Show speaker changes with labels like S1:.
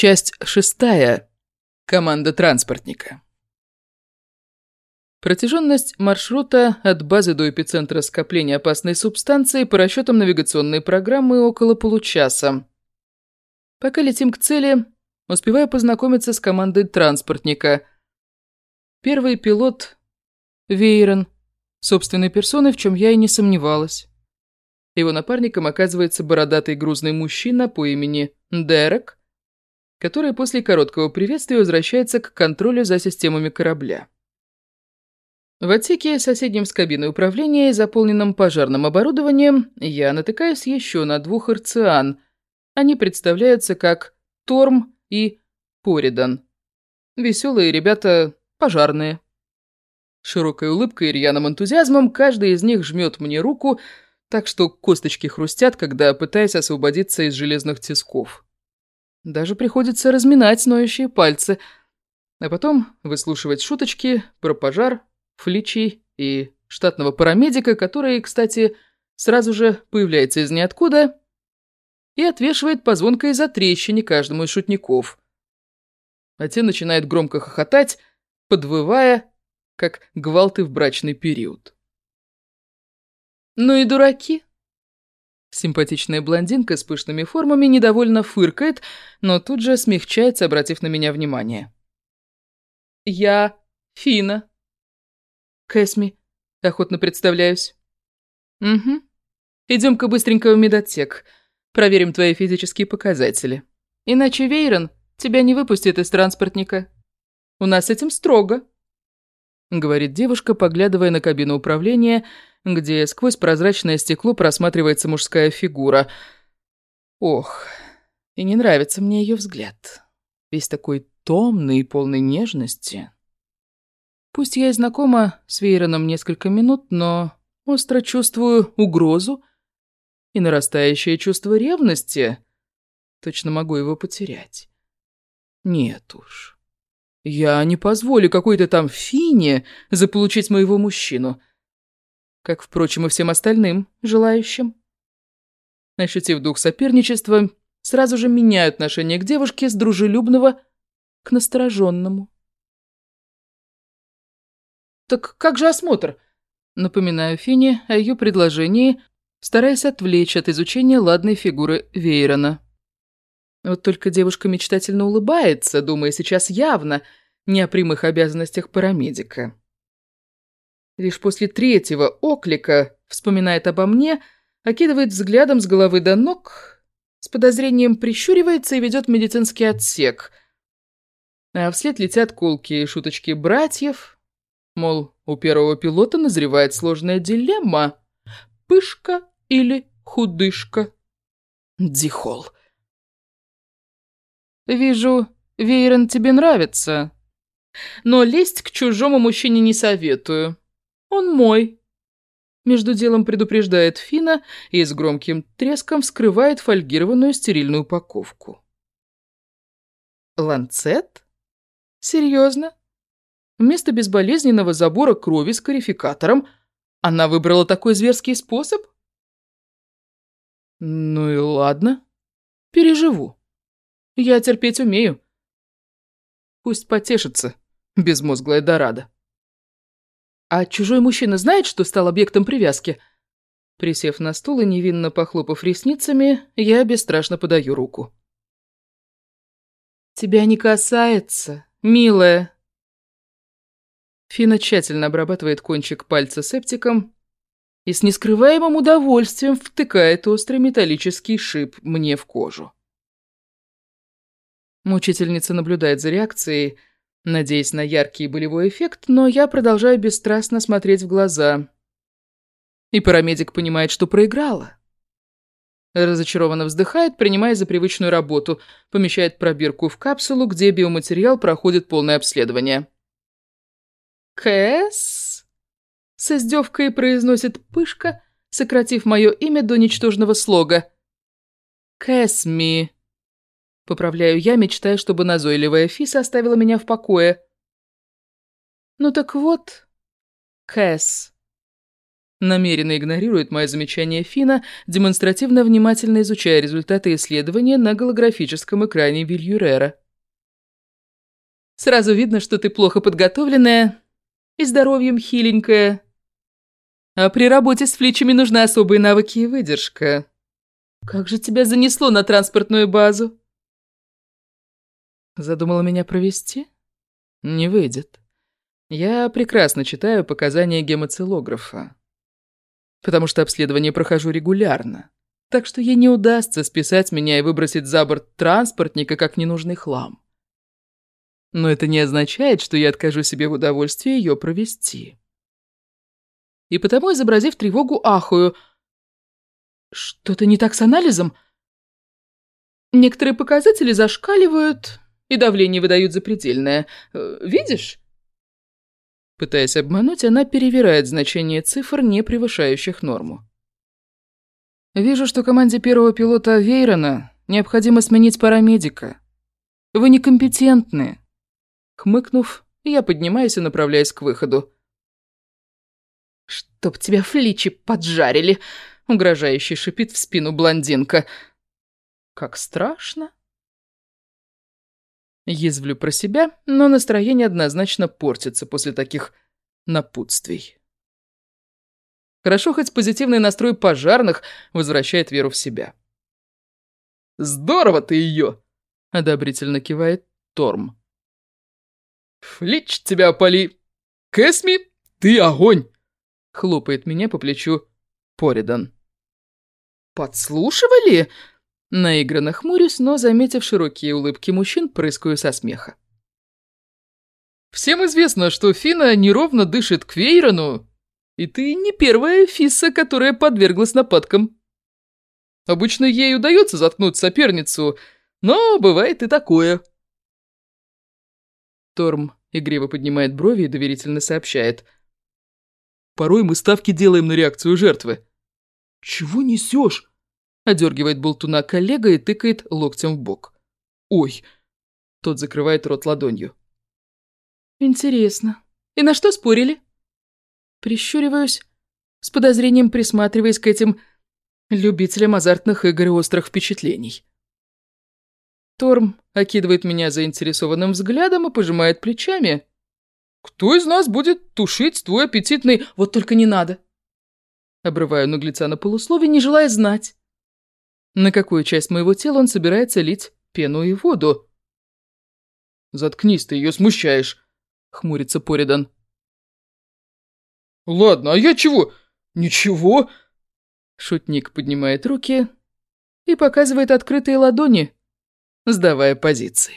S1: Часть шестая. Команда транспортника. Протяженность маршрута от базы до эпицентра скопления опасной субстанции по расчетам навигационной программы около получаса. Пока летим к цели, успеваю познакомиться с командой транспортника. Первый пилот – Вейрон, собственной персоной, в чем я и не сомневалась. Его напарником оказывается бородатый грузный мужчина по имени Дерек, который после короткого приветствия возвращается к контролю за системами корабля. В отсеке, соседнем с кабиной управления заполненном пожарным оборудованием, я натыкаюсь еще на двух арциан. Они представляются как Торм и Поридан. Веселые ребята пожарные. Широкой улыбкой и рьяным энтузиазмом каждый из них жмет мне руку, так что косточки хрустят, когда пытаюсь освободиться из железных тисков. Даже приходится разминать ноющие пальцы, а потом выслушивать шуточки про пожар, фличей и штатного парамедика, который, кстати, сразу же появляется из ниоткуда и отвешивает по звонкой затрещине каждому из шутников. А те начинают громко хохотать, подвывая, как гвалты в брачный период. «Ну и дураки!» Симпатичная блондинка с пышными формами недовольно фыркает, но тут же смягчается, обратив на меня внимание. «Я Фина». «Кэсми», — охотно представляюсь. «Угу. Идем-ка быстренько в медотек. Проверим твои физические показатели. Иначе Вейрон тебя не выпустит из транспортника. У нас с этим строго». — говорит девушка, поглядывая на кабину управления, где сквозь прозрачное стекло просматривается мужская фигура. Ох, и не нравится мне ее взгляд. Весь такой томный и полный нежности. Пусть я и знакома с Вейроном несколько минут, но остро чувствую угрозу и нарастающее чувство ревности. Точно могу его потерять. Нет уж. Я не позволю какой-то там Фине заполучить моего мужчину. Как, впрочем, и всем остальным желающим. Ощутив дух соперничества, сразу же меняю отношение к девушке с дружелюбного к настороженному. «Так как же осмотр?» Напоминаю Фине о ее предложении, стараясь отвлечь от изучения ладной фигуры Вейрона. Вот только девушка мечтательно улыбается, думая сейчас явно не о прямых обязанностях парамедика. Лишь после третьего оклика вспоминает обо мне, окидывает взглядом с головы до ног, с подозрением прищуривается и ведет медицинский отсек. А вслед летят колки и шуточки братьев, мол, у первого пилота назревает сложная дилемма – пышка или худышка. Дихол. «Вижу, Вейрон тебе нравится. Но лезть к чужому мужчине не советую. Он мой». Между делом предупреждает Фина и с громким треском вскрывает фольгированную стерильную упаковку. «Ланцет? Серьезно? Вместо безболезненного забора крови с корификатором она выбрала такой зверский способ?» «Ну и ладно. Переживу». Я терпеть умею. Пусть потешится, безмозглая Дорадо. А чужой мужчина знает, что стал объектом привязки? Присев на стул и невинно похлопав ресницами, я бесстрашно подаю руку. «Тебя не касается, милая». Фина тщательно обрабатывает кончик пальца септиком и с нескрываемым удовольствием втыкает острый металлический шип мне в кожу. Мучительница наблюдает за реакцией, надеясь на яркий болевой эффект, но я продолжаю бесстрастно смотреть в глаза. И парамедик понимает, что проиграла. Разочарованно вздыхает, принимая за привычную работу, помещает пробирку в капсулу, где биоматериал проходит полное обследование. «Кэс?» — с издевкой произносит Пышка, сократив мое имя до ничтожного слога. «Кэсми». Поправляю я, мечтая, чтобы назойливая Фиса оставила меня в покое. Ну так вот, Кэс. Намеренно игнорирует мое замечание Фина, демонстративно внимательно изучая результаты исследования на голографическом экране Вильюрера. «Сразу видно, что ты плохо подготовленная и здоровьем хиленькая. А при работе с фличами нужны особые навыки и выдержка. Как же тебя занесло на транспортную базу?» Задумала меня провести? Не выйдет. Я прекрасно читаю показания гемоцилографа потому что обследование прохожу регулярно. Так что ей не удастся списать меня и выбросить за борт транспортника как ненужный хлам. Но это не означает, что я откажу себе в удовольствии ее провести. И потому, изобразив тревогу, ахую. Что-то не так с анализом? Некоторые показатели зашкаливают, и давление выдают запредельное. Э, видишь? Пытаясь обмануть, она перевирает значение цифр, не превышающих норму. «Вижу, что команде первого пилота Вейрона необходимо сменить парамедика. Вы некомпетентны». Хмыкнув, я поднимаюсь и направляюсь к выходу. «Чтоб тебя фличи поджарили!» — угрожающе шипит в спину блондинка. «Как страшно!» Язвлю про себя, но настроение однозначно портится после таких напутствий. Хорошо, хоть позитивный настрой пожарных возвращает веру в себя. «Здорово ты ее!» — одобрительно кивает Торм. «Флич тебя опали! Кэсми, ты огонь!» — хлопает меня по плечу Поридан. «Подслушивали?» Наигранно хмурюсь, но, заметив широкие улыбки мужчин, прыскаю со смеха. «Всем известно, что Фина неровно дышит к Вейрону, и ты не первая Фисса, которая подверглась нападкам. Обычно ей удается заткнуть соперницу, но бывает и такое». Торм игриво поднимает брови и доверительно сообщает. «Порой мы ставки делаем на реакцию жертвы». «Чего несешь?» Одергивает болтуна коллега и тыкает локтем в бок. «Ой!» Тот закрывает рот ладонью. «Интересно. И на что спорили?» Прищуриваюсь, с подозрением присматриваясь к этим любителям азартных игр и острых впечатлений. Торм окидывает меня заинтересованным взглядом и пожимает плечами. «Кто из нас будет тушить твой аппетитный... Вот только не надо!» Обрываю наглеца на полусловие, не желая знать. На какую часть моего тела он собирается лить пену и воду? «Заткнись, ты ее смущаешь», — хмурится Поридан. «Ладно, а я чего? Ничего!» Шутник поднимает руки и показывает открытые ладони, сдавая позиции.